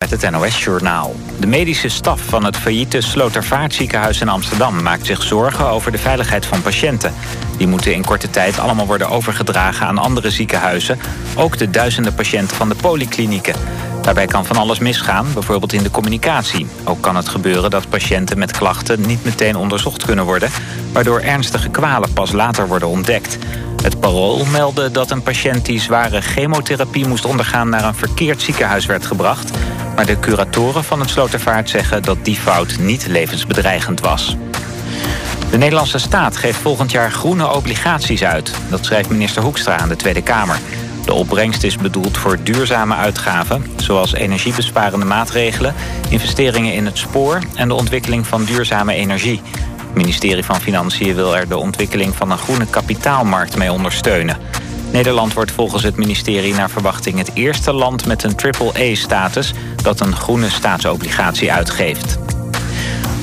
Met het NOS-journaal. De medische staf van het failliete Slotervaartziekenhuis in Amsterdam... maakt zich zorgen over de veiligheid van patiënten. Die moeten in korte tijd allemaal worden overgedragen aan andere ziekenhuizen. Ook de duizenden patiënten van de polyklinieken. Daarbij kan van alles misgaan, bijvoorbeeld in de communicatie. Ook kan het gebeuren dat patiënten met klachten niet meteen onderzocht kunnen worden... waardoor ernstige kwalen pas later worden ontdekt. Het parool meldde dat een patiënt die zware chemotherapie moest ondergaan... naar een verkeerd ziekenhuis werd gebracht... maar de curatoren van het Slotervaart zeggen dat die fout niet levensbedreigend was. De Nederlandse staat geeft volgend jaar groene obligaties uit. Dat schrijft minister Hoekstra aan de Tweede Kamer. De opbrengst is bedoeld voor duurzame uitgaven... zoals energiebesparende maatregelen, investeringen in het spoor... en de ontwikkeling van duurzame energie. Het ministerie van Financiën wil er de ontwikkeling van een groene kapitaalmarkt mee ondersteunen. Nederland wordt volgens het ministerie naar verwachting het eerste land met een triple-A-status dat een groene staatsobligatie uitgeeft.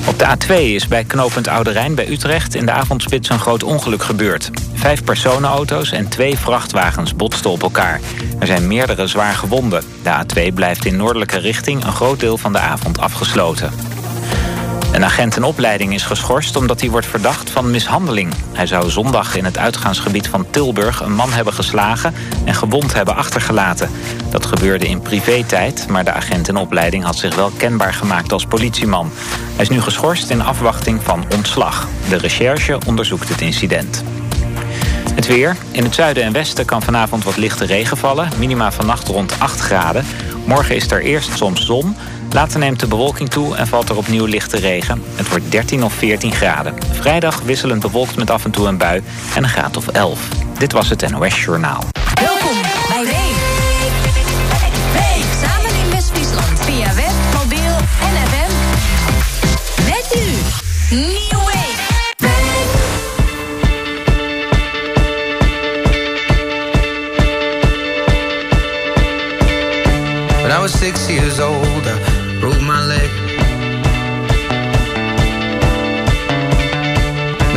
Op de A2 is bij knooppunt Oude Rijn bij Utrecht in de avondspits een groot ongeluk gebeurd. Vijf personenauto's en twee vrachtwagens botsten op elkaar. Er zijn meerdere zwaar gewonden. De A2 blijft in noordelijke richting een groot deel van de avond afgesloten. Een agent in opleiding is geschorst omdat hij wordt verdacht van mishandeling. Hij zou zondag in het uitgaansgebied van Tilburg een man hebben geslagen en gewond hebben achtergelaten. Dat gebeurde in privé-tijd, maar de agent in opleiding had zich wel kenbaar gemaakt als politieman. Hij is nu geschorst in afwachting van ontslag. De recherche onderzoekt het incident. Het weer. In het zuiden en westen kan vanavond wat lichte regen vallen. Minima vannacht rond 8 graden. Morgen is er eerst soms zon. Later neemt de bewolking toe en valt er opnieuw lichte regen. Het wordt 13 of 14 graden. Vrijdag wisselend bewolkt met af en toe een bui en een graad of 11. Dit was het NOS Journaal. Welkom bij Week. Week samen in West-Friesland via web, mobiel en FM. Met u, Nieuw Week. When I was six years old,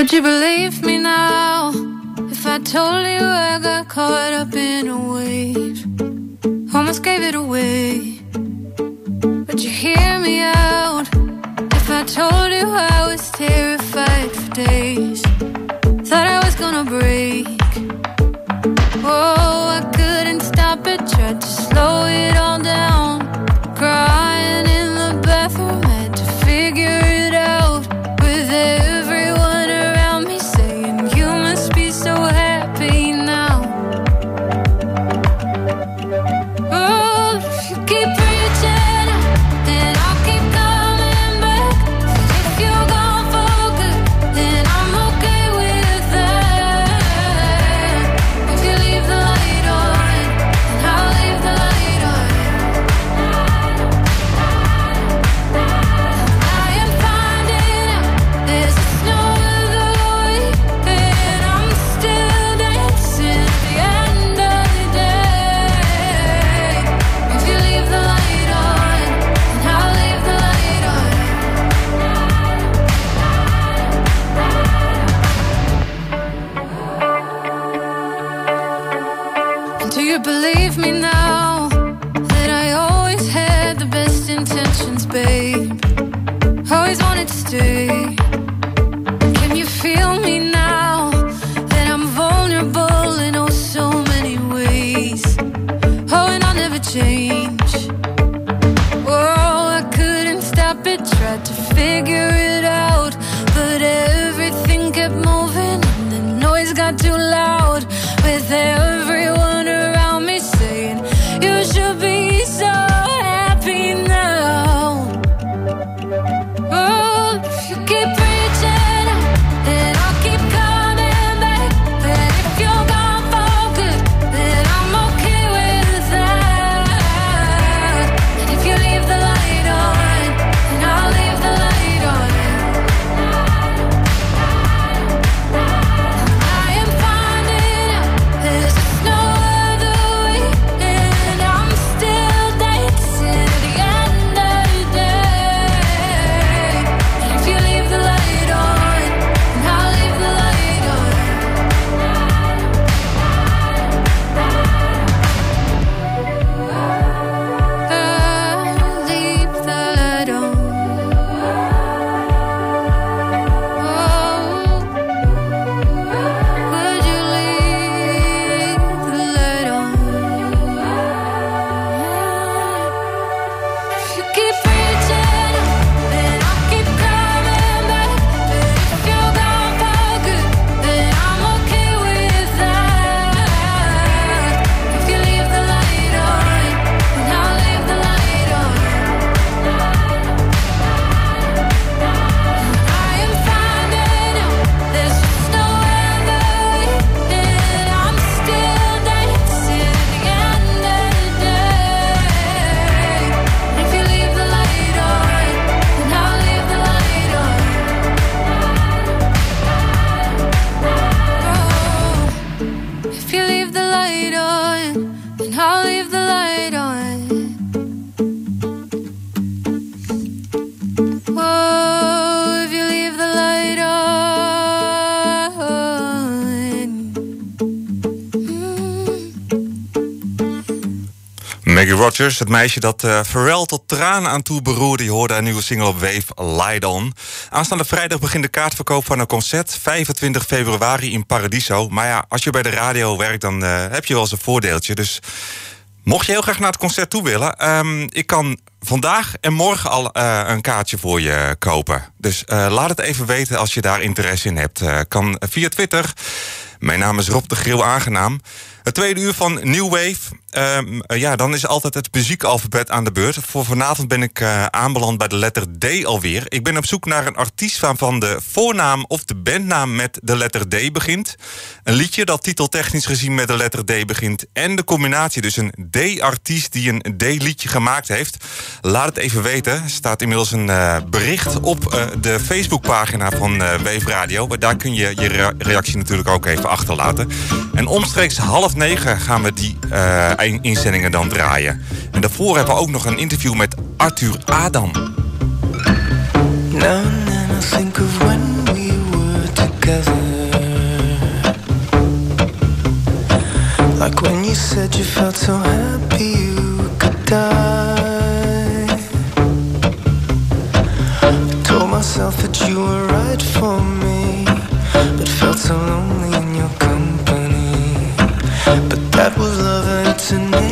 Would you believe me now if I told you I got caught up in a wave? Almost gave it away. Would you hear me out if I told you I was terrified for days? Thought I was gonna break. Oh, I couldn't stop it, tried to Rogers, het meisje dat uh, tot tranen aan toe beroerde. Je hoorde een nieuwe single op Wave, Light On. Aanstaande vrijdag begint de kaartverkoop van een concert. 25 februari in Paradiso. Maar ja, als je bij de radio werkt, dan uh, heb je wel eens een voordeeltje. Dus mocht je heel graag naar het concert toe willen... Um, ik kan vandaag en morgen al uh, een kaartje voor je kopen. Dus laat het even weten als je daar interesse in hebt. kan via Twitter. Mijn naam is Rob de Grill Aangenaam. Het tweede uur van New Wave. Uh, ja, dan is altijd het muziekalfabet aan de beurt. Voor vanavond ben ik uh, aanbeland bij de letter D alweer. Ik ben op zoek naar een artiest waarvan de voornaam of de bandnaam met de letter D begint. Een liedje dat titeltechnisch gezien met de letter D begint. En de combinatie, dus een D-artiest die een D-liedje gemaakt heeft. Laat het even weten. Er staat inmiddels een uh, bericht op uh, de Facebookpagina van Wave Radio. Daar kun je je reactie natuurlijk ook even achterlaten. En omstreeks half negen gaan we die inzendingen dan draaien. En daarvoor hebben we ook nog een interview met Arthur Adam. Now I think of when we were together Like when you said you felt so happy you could die I told myself that you were right for me But felt so lonely in your company But that was love and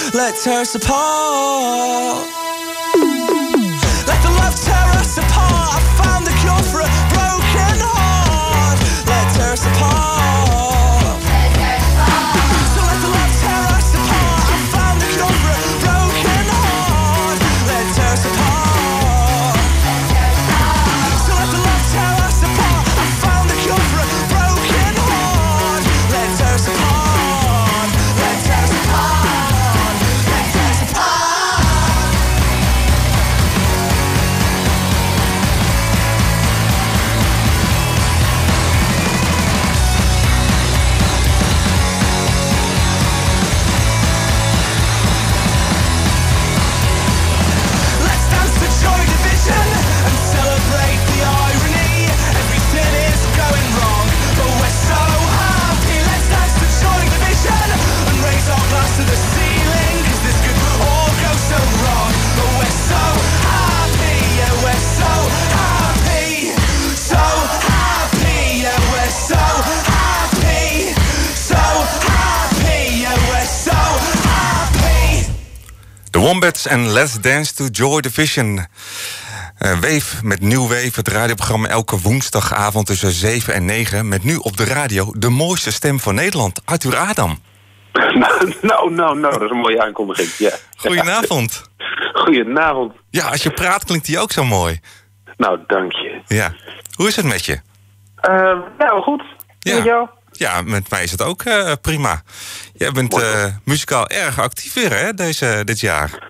heart. Let tear us apart. Wombats en Let's Dance to Joy Division. Eh Wave met Nieuw Wave, het radioprogramma elke woensdagavond tussen 7 en 9. Met nu op de radio de mooiste stem van Nederland, Arthur Adam. Nou, nou, nou, nou, dat is een mooie aankondiging. Ja. Goedenavond. Goedenavond. Ja, als je praat klinkt hij ook zo mooi. Nou, dank je. Ja. Hoe is het met je? Eh, nou, goed. Ja. Met jou? Ja, met mij is het ook eh, prima. Jij bent eh, muzikaal erg actief weer, hè, deze, dit jaar.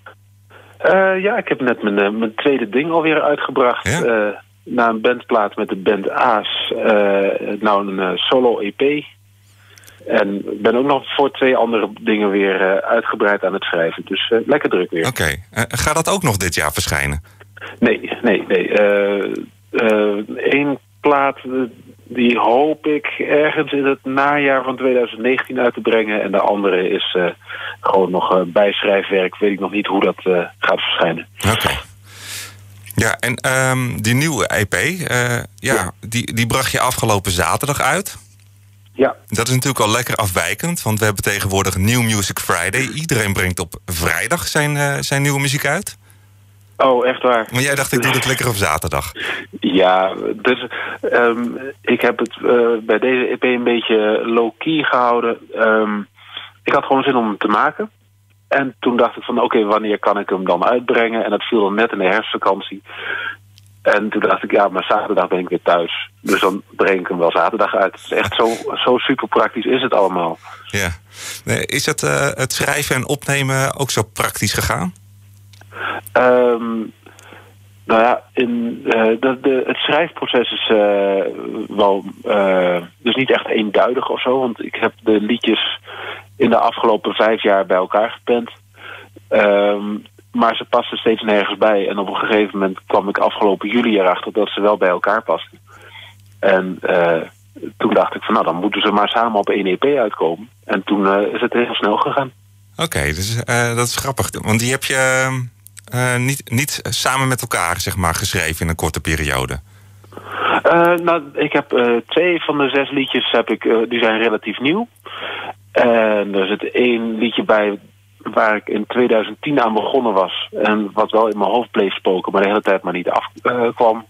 Eh, ja, ik heb net mijn, mijn tweede ding alweer uitgebracht. Ja? Na een bandplaat met de band Aas. nou, een solo-EP. En ben ook nog voor twee andere dingen weer uitgebreid aan het schrijven. Dus lekker druk weer. Oké. Eh, gaat dat ook nog dit jaar verschijnen? Nee, nee, nee. Eén plaat, die hoop ik ergens in het najaar van 2019 uit te brengen. En de andere is eh, gewoon nog eh, bijschrijfwerk. Weet ik nog niet hoe dat eh, gaat verschijnen. Oké. Ja, en ehm, die nieuwe EP, ja, Ja. Die, die bracht je afgelopen zaterdag uit. Ja, Dat is natuurlijk al lekker afwijkend, want we hebben tegenwoordig New Music Friday. Iedereen brengt op vrijdag zijn, zijn nieuwe muziek uit. Oh, echt waar. Maar jij dacht, ik doe het lekker op zaterdag. Ja, dus ehm, ik heb het eh, bij deze EP een beetje low-key gehouden. Ehm, ik had gewoon zin om hem te maken. En toen dacht ik van, oké, wanneer kan ik hem dan uitbrengen? En dat viel dan net in de herfstvakantie. En toen dacht ik, ja, maar zaterdag ben ik weer thuis. Dus dan breng ik hem wel zaterdag uit. Het is echt zo, zo super praktisch is het allemaal. Ja. Is het, eh, het schrijven en opnemen ook zo praktisch gegaan? Ehm, nou ja, in, eh, de, het schrijfproces is eh, wel eh, dus niet echt eenduidig of zo. Want ik heb de liedjes in de afgelopen vijf jaar bij elkaar gepend. Ehm, maar ze pasten steeds nergens bij. En op een gegeven moment kwam ik afgelopen juli erachter dat ze wel bij elkaar pasten. En toen dacht ik van nou, dan moeten ze maar samen op één EP uitkomen. En toen is het heel snel gegaan. Oké, dus dat is grappig. Want die heb je eh, niet, niet samen met elkaar zeg maar, geschreven in een korte periode. Eh, nou, ik heb eh, twee van de zes liedjes heb ik, die zijn relatief nieuw. En er zit één liedje bij waar ik in 2010 aan begonnen was. En wat wel in mijn hoofd bleef spoken, maar de hele tijd maar niet afkwam.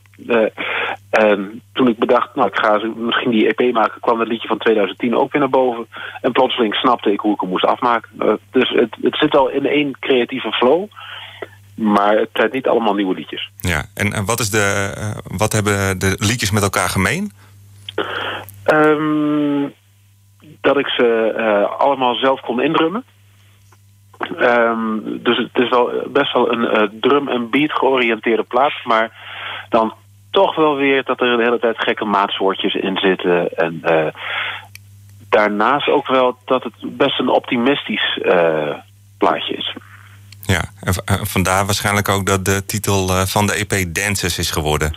en toen ik bedacht, nou ik ga misschien die EP maken, kwam het liedje van 2010 ook weer naar boven. En plotseling snapte ik hoe ik hem moest afmaken. dus het, het zit al in één creatieve flow. Maar het zijn niet allemaal nieuwe liedjes. Ja, en, en wat, is de, uh, wat hebben de liedjes met elkaar gemeen? Um, dat ik ze uh, allemaal zelf kon indrummen. Um, dus het is wel best wel een uh, drum- en beat georiënteerde plaat. Maar dan toch wel weer dat er de hele tijd gekke maatsoortjes in zitten. En daarnaast ook wel dat het best een optimistisch plaatje is. Ja, en vandaar waarschijnlijk ook dat de titel eh, van de EP Dances is geworden.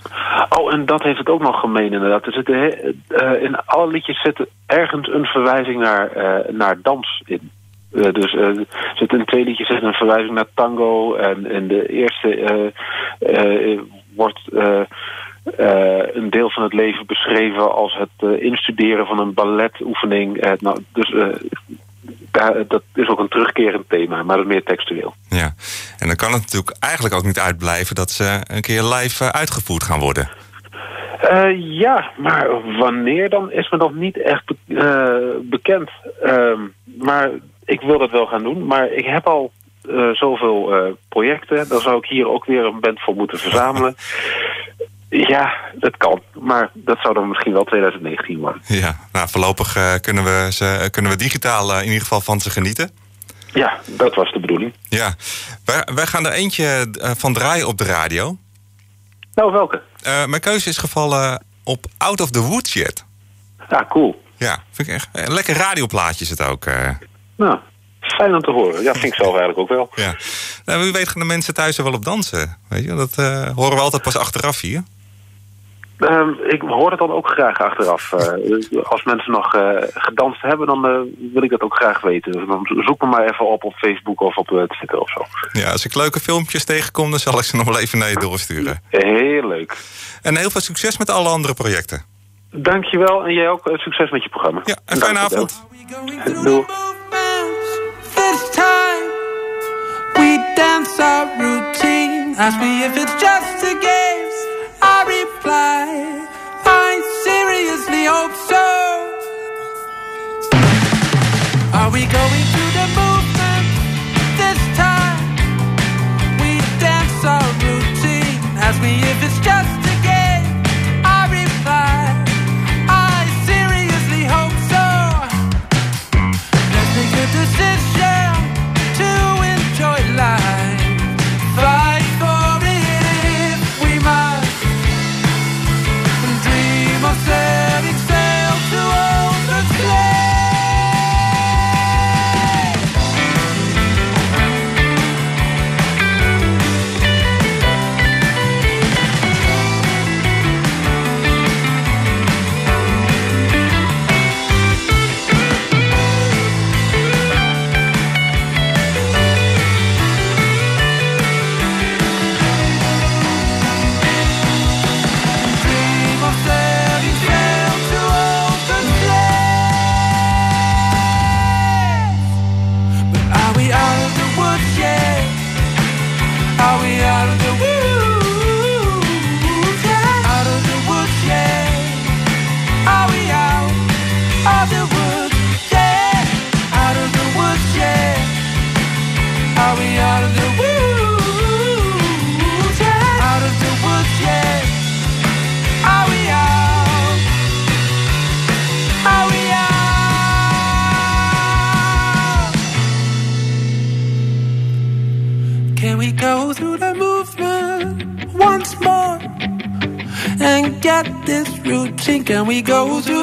Oh, en dat heeft het ook nog gemeen inderdaad. Er zitten, uh, in alle liedjes zit ergens een verwijzing naar, uh, naar dans in. dus er zit in twee liedjes zit een verwijzing naar tango. En in de eerste wordt een deel van het leven beschreven als het instuderen van een balletoefening. nou, dus dat is ook een terugkerend thema, maar dat is meer textueel. Ja, en dan kan het natuurlijk eigenlijk ook niet uitblijven dat ze een keer live eh, uitgevoerd gaan worden. Uh, ja, maar wanneer dan is me nog niet echt uh, bekend. Uh, maar ik wil dat wel gaan doen. Maar ik heb al zoveel projecten. Dan zou ik hier ook weer een band voor moeten verzamelen. Ja, dat kan. Maar dat zou dan misschien wel 2019 worden. Ja, nou voorlopig uh, kunnen, we ze, kunnen we digitaal uh, in ieder geval van ze genieten. Ja, dat was de bedoeling. Ja, wij, wij gaan er eentje van draaien op de radio. Nou, welke? mijn keuze is gevallen op Out of the Woods Yet. Ja, cool. Ja, vind ik echt. Een lekker radioplaatje is het ook. Nou, fijn om te horen. Ja, vind ik zelf eigenlijk ook wel. Ja. Nou, wie weet gaan de mensen thuis er wel op dansen. Weet je? Dat horen we altijd pas achteraf hier. Uh, ik hoor het dan ook graag achteraf. Uh, als mensen nog uh, gedanst hebben, dan uh, wil ik dat ook graag weten. Dus dan zoek me maar even op op Facebook of op Twitter of zo. Ja, als ik leuke filmpjes tegenkom, dan zal ik ze nog wel even naar je doorsturen. Heel leuk. En heel veel succes met alle andere projecten. Dankjewel en jij ook succes met je programma. Ja, een fijne avond. Doei. We dance our routine. Ask me if it's just a game. I I seriously hope so. Are we going to the movement this time? We dance our routine. If it's just we go through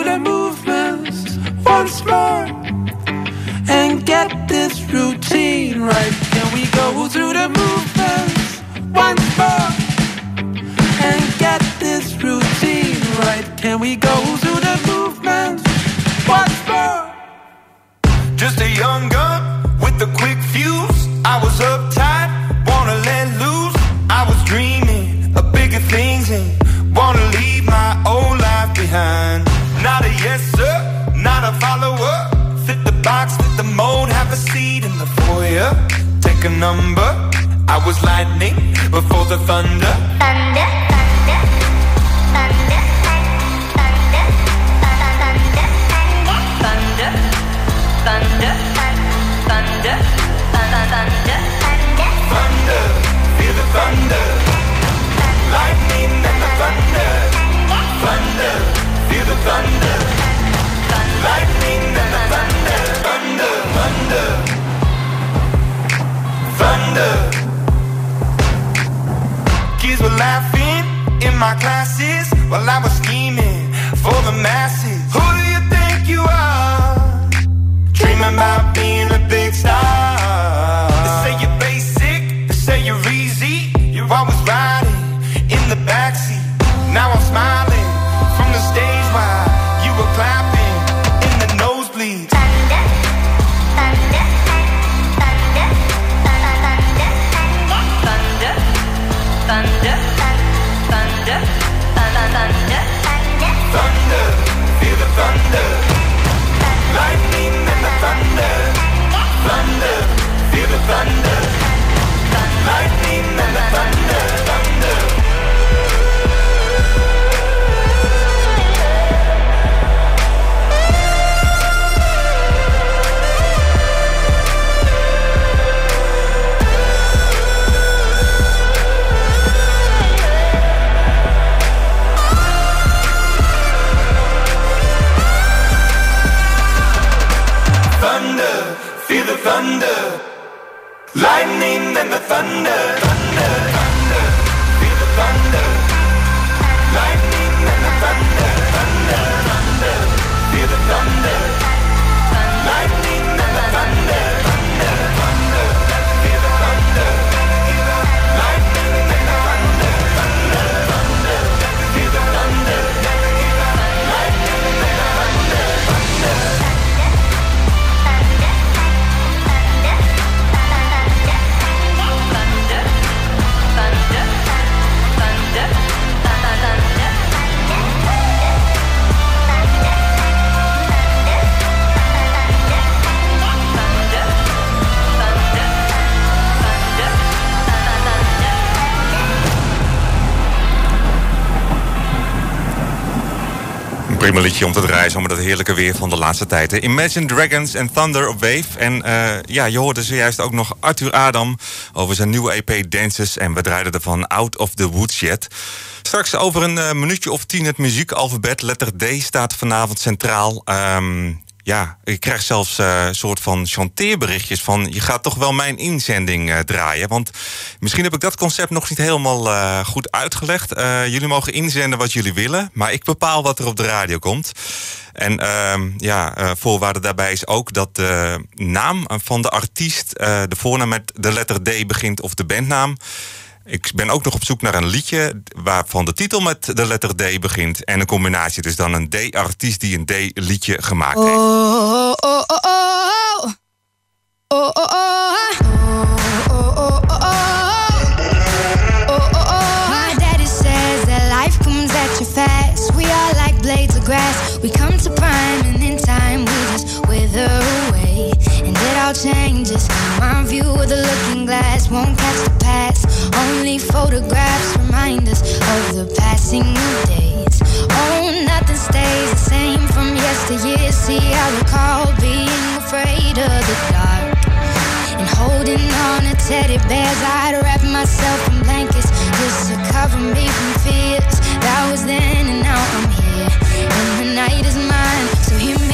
prima liedje om te draaien, met dat heerlijke weer van de laatste tijd. Imagine Dragons en Thunder op Wave. En eh, ja, je hoorde zojuist ook nog Arthur Adam over zijn nieuwe EP Dances. En we draaiden ervan Out of the Woods Yet. Straks over een eh, minuutje of tien het muziekalfabet. Letter D staat vanavond centraal. Ehm, ja, ik krijg zelfs eh, een soort van chanteerberichtjes van... je gaat toch wel mijn inzending eh, draaien. Want misschien heb ik dat concept nog niet helemaal eh, goed uitgelegd. Jullie mogen inzenden wat jullie willen... maar ik bepaal wat er op de radio komt. En ehm, ja, voorwaarde daarbij is ook dat de naam van de artiest... de voornaam met de letter D begint of de bandnaam... Ik ben ook nog op zoek naar een liedje waarvan de titel met de letter D begint. En een combinatie, dus dan een D-artiest die een D-liedje gemaakt heeft. Oh, oh, oh, oh. Oh, oh, oh. Oh, oh, oh. My daddy says that life comes at you fast. We are like blades of grass. We come to prime and in time we just wither away. And it all changes. My view of the looking glass won't catch the. Only photographs remind us of the passing of days. Oh, nothing stays the same from yesteryear. See, I recall being afraid of the dark and holding on to teddy bears. I'd wrap myself in blankets just to cover me from fears. That was then, and now I'm here, and the night is mine. So hear me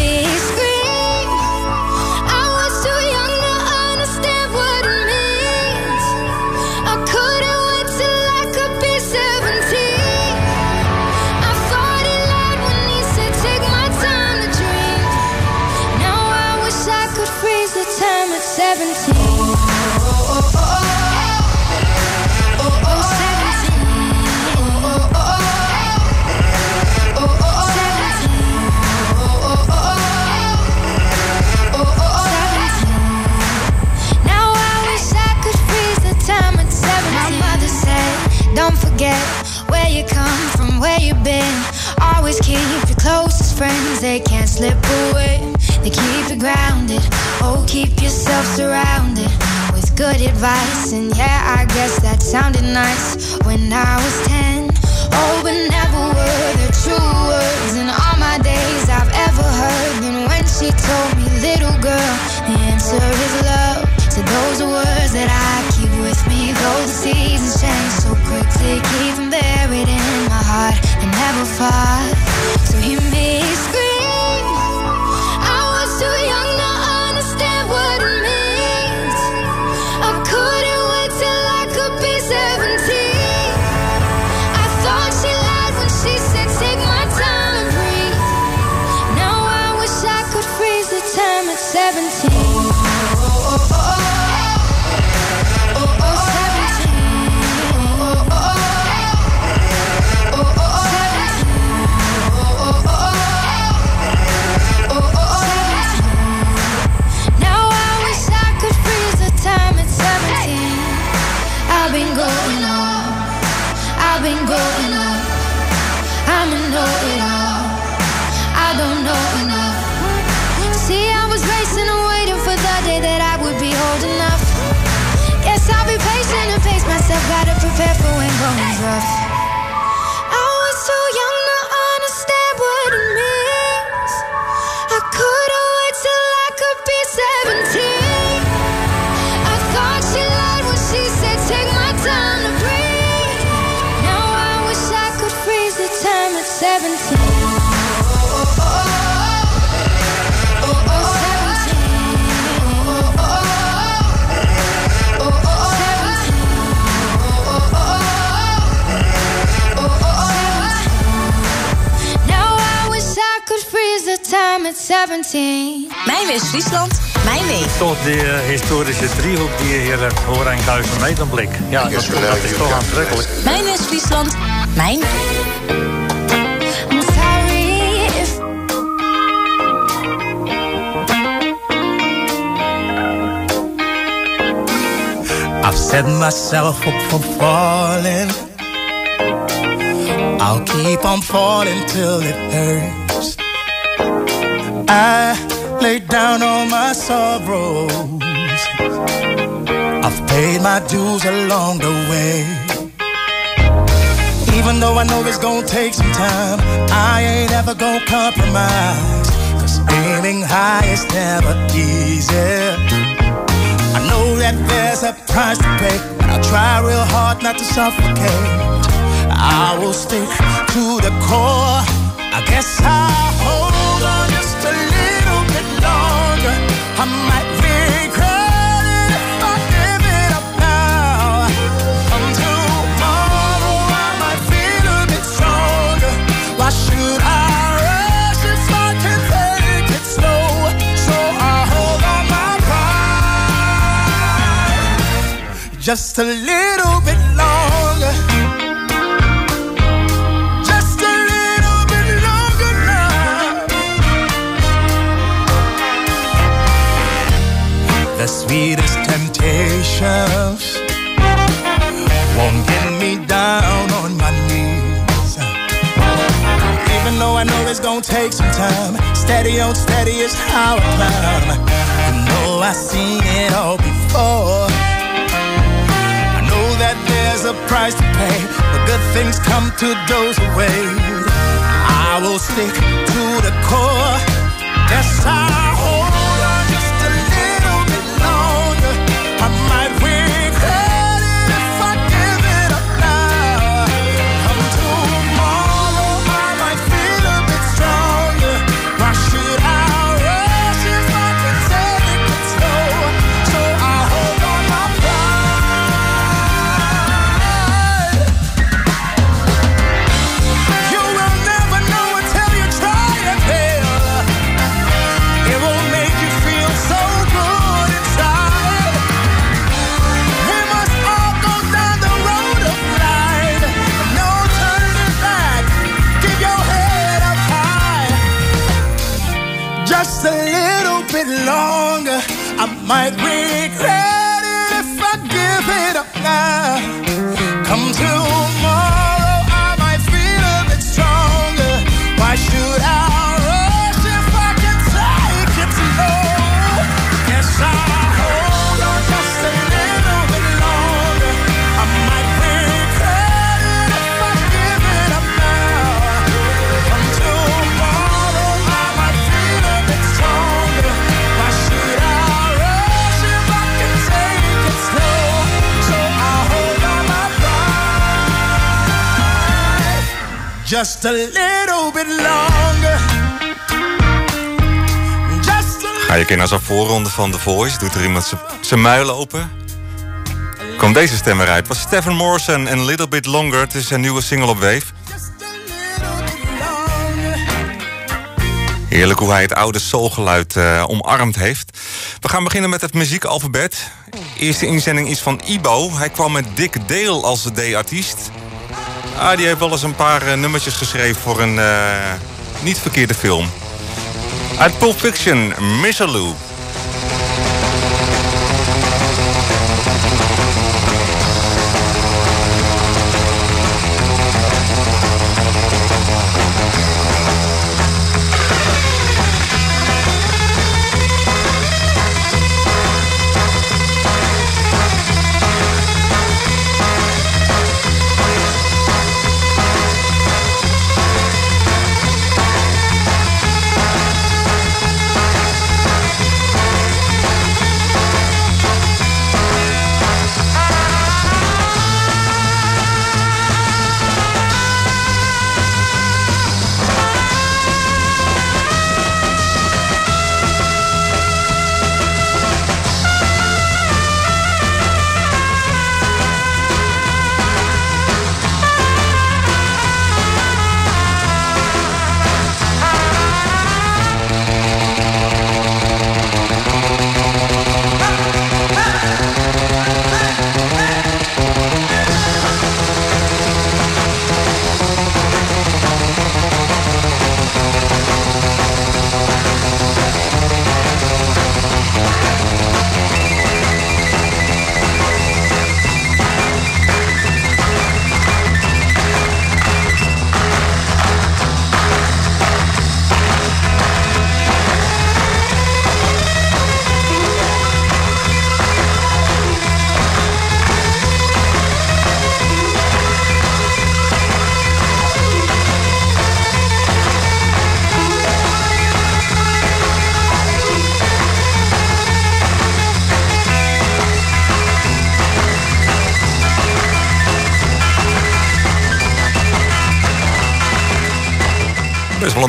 17. Advice. And yeah, I guess that sounded nice when I was 10. At 17. Mijn West-Friesland, mijn week. Tot die eh, historische driehoek die je hier hebt, hoor Enkhuizen Medemblik. Ja, dat, is- dat is toch aantrekkelijk. Mijn West-Friesland, mijn I'm sorry if I've set myself up for falling. I'll keep on falling till it hurts. I lay down all my sorrows. I've paid my dues along the way. Even though I know it's gonna take some time, I ain't ever gonna compromise. Cause aiming high is never easy. I know that there's a price to pay, but I'll try real hard not to suffocate. I will stick to the core. I guess I'll just a little bit longer. Just a little bit longer now. The sweetest temptations won't get me down on my knees. Even though I know it's gonna take some time, steady on steady is how I climb. You know I've seen it all before. A price to pay, but good things come to those who wait. I will stick to the core. Yes, I hold Just a little bit longer. I might regret it if I give it up now. Come tomorrow, Just a little bit longer. A Ga je keer naar zo'n voorronde van The Voice? Doet er iemand zijn muil open? Kwam deze stem eruit. Was Stephen Morrison en Little Bit Longer. Het is een nieuwe single op Wave. Heerlijk hoe hij het oude soulgeluid eh, omarmd heeft. We gaan beginnen met het muziekalfabet. Eerste inzending is van Ibo. Hij kwam met Dick Dale als D-artiest. Ah, die heeft wel eens een paar eh, nummertjes geschreven voor een eh, niet verkeerde film. Uit Pulp Fiction, Missaloo.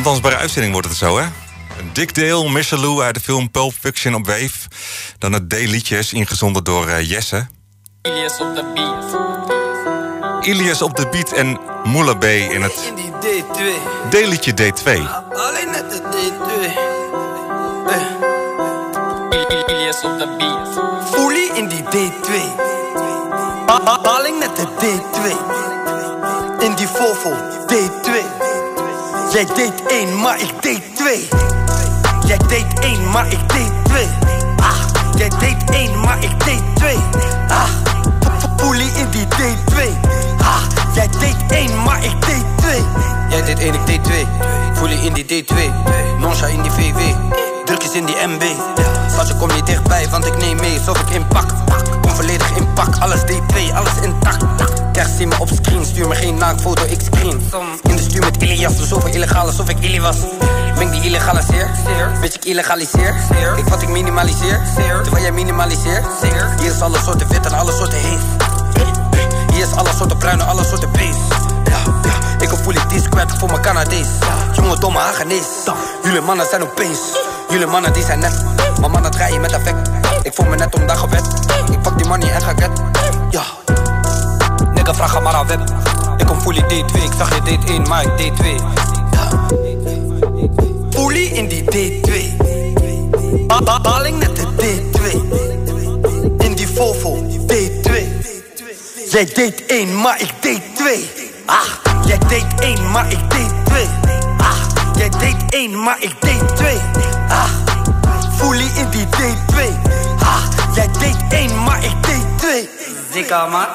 Best wel een dansbare uitzending wordt het zo, hè? Dick Dale, Missaloo uit de film Pulp Fiction op Wave. Dan het D-liedjes, ingezonden door eh, Jesse. Ilias op de beat. Ilias op de beat en Moula B in het In die D2. D-liedje D2. Alleen net de D2. Eh. Ilias op de beat. Fully in die D2. Ba- ba- Balling net de D2. In die Volvo D2. Jij deed één, maar ik deed twee. Jij deed één, maar ik deed twee. Ah, jij deed één, maar ik deed twee. Ah, Fully in die D2. Ah, jij deed één, maar ik deed twee. Jij deed 1, ik deed 2. Voel je in die D2. Nonsja in die VW. Drukjes in die MB. Schatje, kom niet dichtbij, want ik neem mee alsof ik inpak. Kom volledig in pak, alles D2, alles intact. Zie me op screen, stuur me geen naaktfoto, ik screen. In de stuur met Ilias, dus zoveel illegaal alsof ik Illy was. Meng die illegaliseer, bitch ik illegaliseer. Ik wat ik minimaliseer, terwijl jij minimaliseert. Hier is alle soorten wit en alle soorten heet. Hier is alle soorten bruin en alle soorten beest. Ik voel ik die voor mijn Canadees. Jonge domme Hagenees. Jullie mannen zijn opeens. Jullie mannen die zijn net. Maar mannen draaien met effect. Ik voel me net om dag gewet. Ik pak die money en ga get. Ja. Nigga, vraag aan maar aan web. Ik kom fully D2. Ik zag je deed 1, maar ik deed 2. Fully in die D2. Ba- ba- Balling net de D2. In die Volvo D2. Jij deed één, maar ik deed twee. Ah, jij deed één, maar ik deed twee. Ah, jij deed één, maar ik deed twee. Ah, fully in die D2. Ah, jij deed één, maar ik deed twee. Zika man.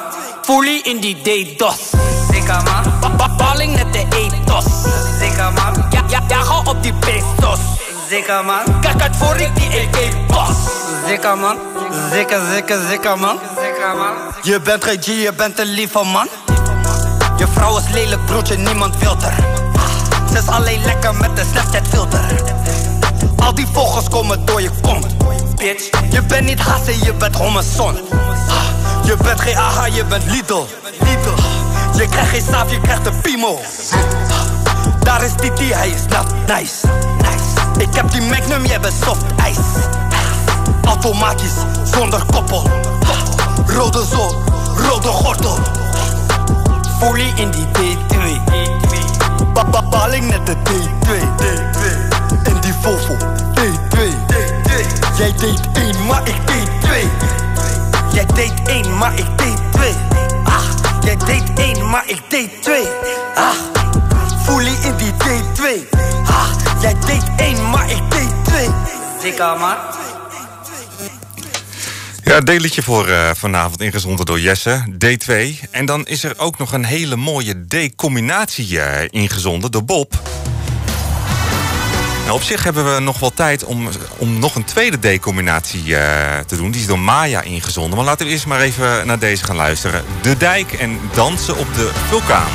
Fully in die D-DOS. Zika man. Ba- ba- Balling net de ethos. Zika man. Ja, ja, ja, ga op die pesos. Zika man. Kijk uit voor ik die AK-bos. Zika man. Zika, zika, zika man. Je bent geen G, je bent een lieve man. Je vrouw is lelijk, broertje, niemand wil er. Ze is alleen lekker met een Snapchat filter. Al die vogels komen door je kont. Bitch, je bent niet Hasse, je bent Hommerson. Je bent geen AHA, je bent Lidl. Lidl. Je krijgt geen saaf, je krijgt een piemel. Daar is Titi, hij is nat, nice. nice. Ik heb die Magnum, jij bent soft ijs. Automatisch, zonder koppel. Rode zon, rode gordel. Folie in die D2. Ba- ba- Balling net de D2. En die Volvo D2. Jij deed één, maar ik deed twee. Jij deed één, maar ik deed twee. Ah, jij deed één, maar ik deed twee. Ah, folie in die D2. Ah, jij deed één, maar ik deed twee. Zeker, man. Ja, D-liedje voor eh, vanavond ingezonden door Jesse, D2. En dan is er ook nog een hele mooie D-combinatie eh, ingezonden door Bob. Nou, op zich hebben we nog wel tijd om, om nog een tweede D-combinatie eh, te doen. Die is door Maya ingezonden. Maar laten we eerst maar even naar deze gaan luisteren. De dijk en dansen op de vulkaan.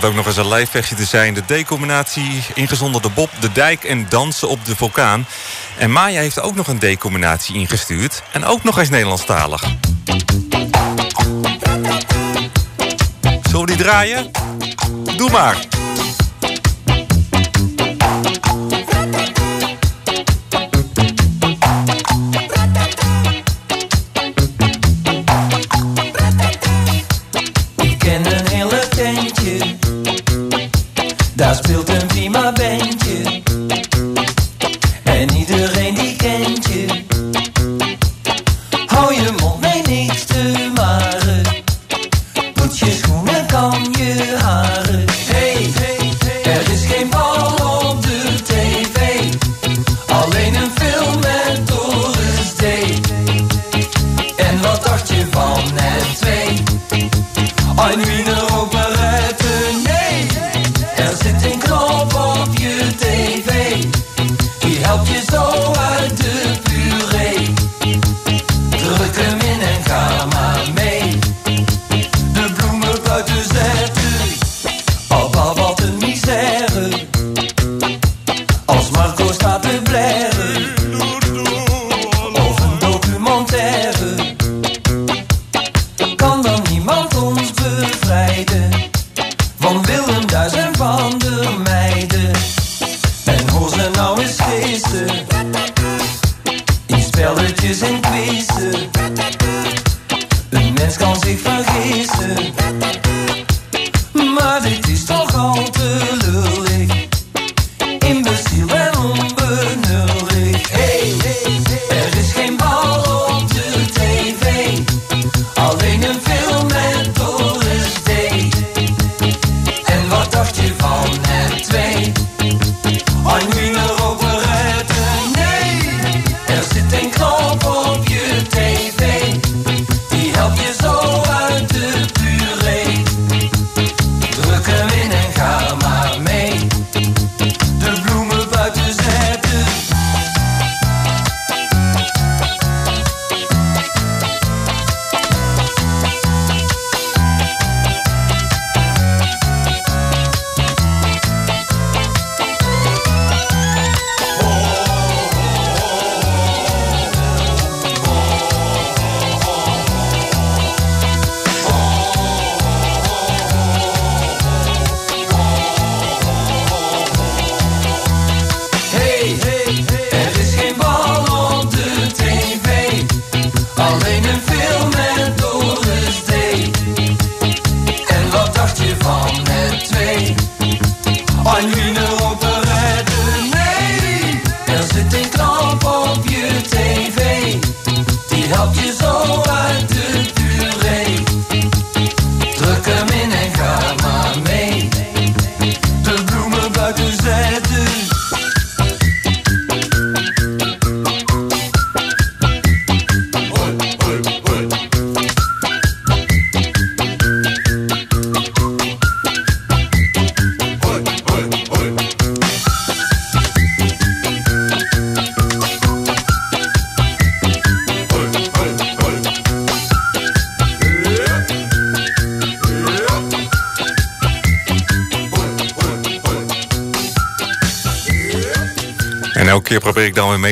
het ook nog eens een live versie te zijn. De decombinatie ingezonderde Bob de Dijk en dansen op de vulkaan. En Maya heeft ook nog een decombinatie ingestuurd. En ook nog eens Nederlandstalig. Zullen we die draaien? Doe maar!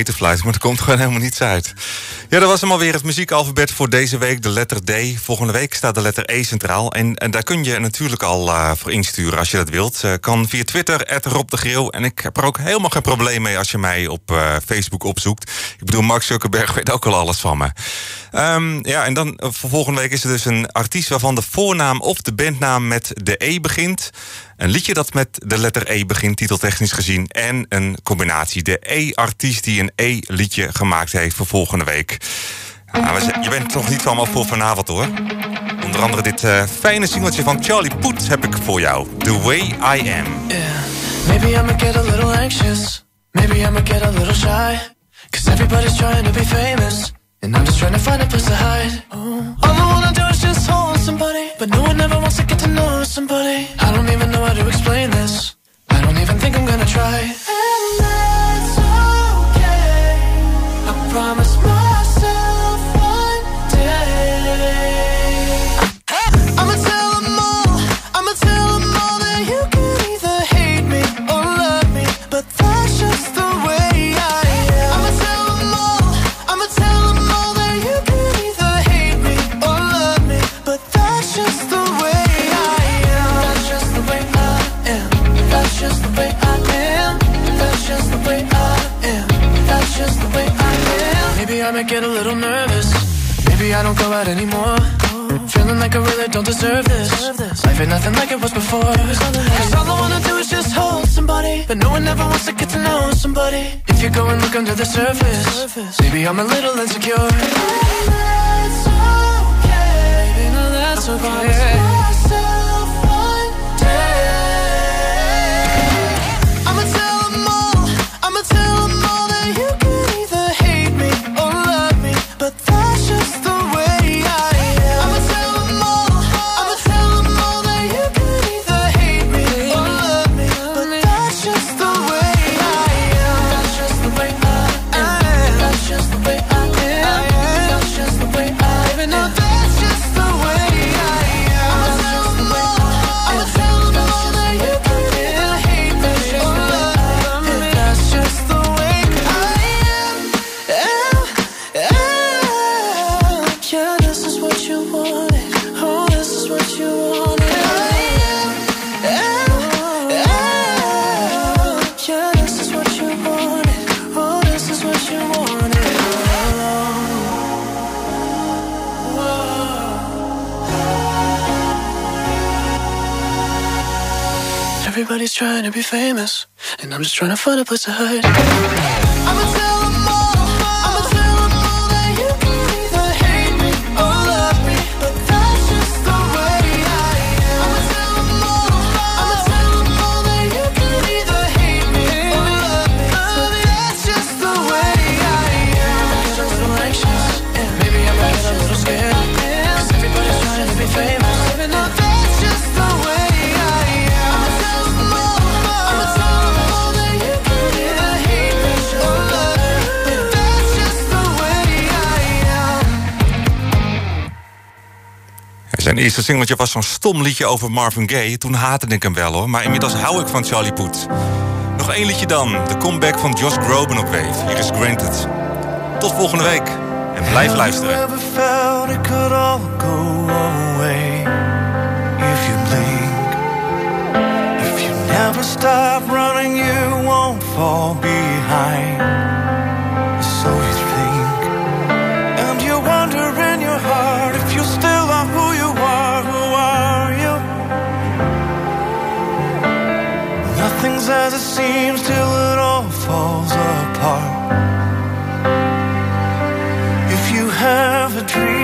Mee maar er komt gewoon helemaal niets uit. Ja, dat was hem alweer het muziekalfabet voor deze week, de letter D. Volgende week staat de letter E centraal. En, en daar kun je natuurlijk al eh, voor insturen als je dat wilt. Eh, kan via Twitter, Rob de Grill. En ik heb er ook helemaal geen probleem mee als je mij op eh, Facebook opzoekt. Ik bedoel, Mark Zuckerberg weet ook al alles van me. Ehm, ja, en dan voor volgende week is er dus een artiest waarvan de voornaam of de bandnaam met de E begint. Een liedje dat met de letter E begint, titeltechnisch gezien. En een combinatie. De E-artiest die een E-liedje gemaakt heeft voor volgende week. Je bent toch niet af voor vanavond hoor. Onder andere dit eh, fijne singeltje van Charlie Poet heb ik voor jou. The Way I Am. Maybe I'ma get a little anxious. Maybe I'ma get a little shy. Cause everybody's trying to be famous. And I'm just trying to find a place to hide. All I wanna do is just hold somebody. But no one ever wants to get to know somebody. I don't even know how to explain this. I don't even think I'm gonna try. And that's okay. I promise little nervous. Maybe I don't go out anymore. Feeling like I really don't deserve this. Life ain't nothing like it was before. Cause all I wanna do is just hold somebody. But no one ever wants to get to know somebody. If you go and look under the surface, maybe I'm a little insecure. That's okay. Baby, that's okay. Trying to be famous, and I'm just trying to find a place to hide. Zijn eerste singeltje was zo'n stom liedje over Marvin Gaye. Toen haatte ik hem wel hoor, maar inmiddels hou ik van Charlie Poet. Nog één liedje dan. De comeback van Josh Groban op Wave. Hier is Granted. Tot volgende week. En blijf luisteren. Never stop running, you won't fall behind. As it seems till it all falls apart. If you have a dream,